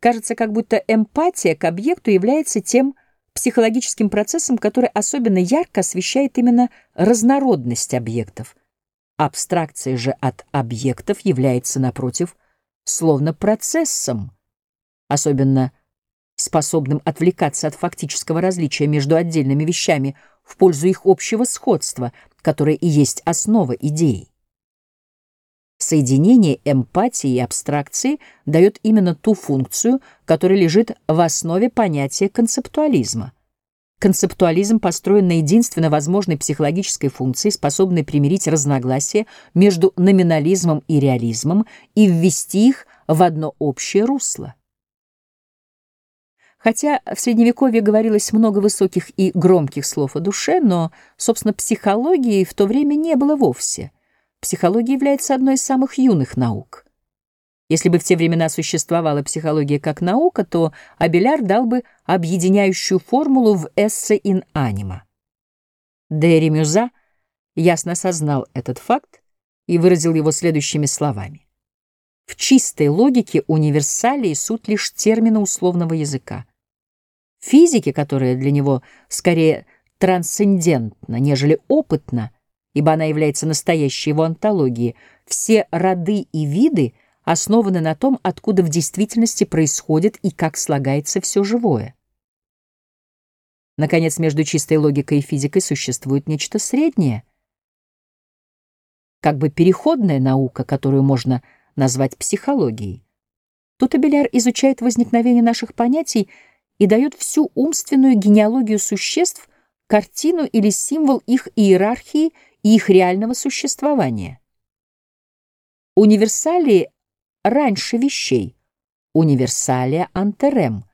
кажется, как будто эмпатия к объекту является тем психологическим процессом, который особенно ярко освещает именно разнородность объектов. Абстракция же от объектов является, напротив, словно процессом, особенно способным отвлекаться от фактического различия между отдельными вещами в пользу их общего сходства, которое и есть основа идеи. Соединение эмпатии и абстракции дает именно ту функцию, которая лежит в основе понятия концептуализма. Концептуализм построен на единственно возможной психологической функции, способной примирить разногласия между номинализмом и реализмом и ввести их в одно общее русло. Хотя в Средневековье говорилось много высоких и громких слов о душе, но, собственно, психологии в то время не было вовсе. Психология является одной из самых юных наук. Если бы в те времена существовала психология как наука, то Абеляр дал бы объединяющую формулу в «эссе ин анима». Де Мюза ясно осознал этот факт и выразил его следующими словами. В чистой логике универсалии суть лишь термины условного языка. Физике, которая для него скорее трансцендентна, нежели опытна, ибо она является настоящей его антологией, все роды и виды основаны на том, откуда в действительности происходит и как слагается все живое. Наконец, между чистой логикой и физикой существует нечто среднее, как бы переходная наука, которую можно назвать психологией. Тут Абеляр изучает возникновение наших понятий и дает всю умственную генеалогию существ, картину или символ их иерархии и их реального существования. Универсалии раньше вещей, универсалия антерем,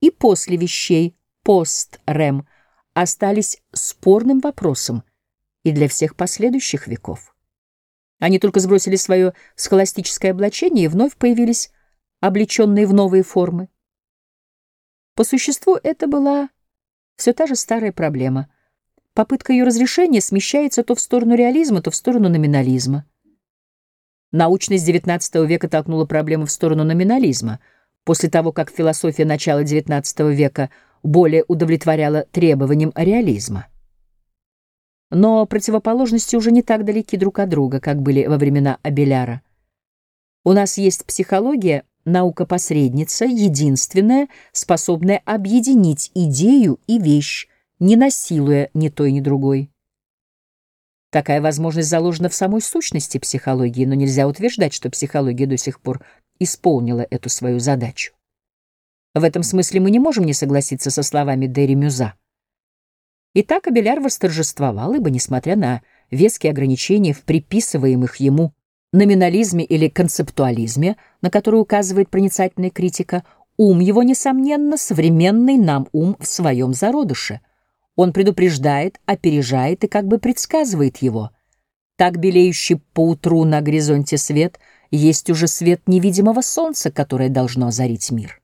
и после вещей, пострем, остались спорным вопросом и для всех последующих веков. Они только сбросили свое схоластическое облачение и вновь появились облеченные в новые формы. По существу это была все та же старая проблема. Попытка ее разрешения смещается то в сторону реализма, то в сторону номинализма. Научность XIX века толкнула проблему в сторону номинализма, после того, как философия начала XIX века более удовлетворяла требованиям реализма. Но противоположности уже не так далеки друг от друга, как были во времена Абеляра. У нас есть психология — наука-посредница, единственная, способная объединить идею и вещь, не насилуя ни той, ни другой. Такая возможность заложена в самой сущности психологии, но нельзя утверждать, что психология до сих пор исполнила эту свою задачу. В этом смысле мы не можем не согласиться со словами Дерри Мюза. Итак, Абеляр восторжествовал, ибо, несмотря на веские ограничения в приписываемых ему номинализме или концептуализме, на который указывает проницательная критика, ум его, несомненно, современный нам ум в своем зародыше. Он предупреждает, опережает и как бы предсказывает его. Так белеющий поутру на горизонте свет есть уже свет невидимого солнца, которое должно озарить мир.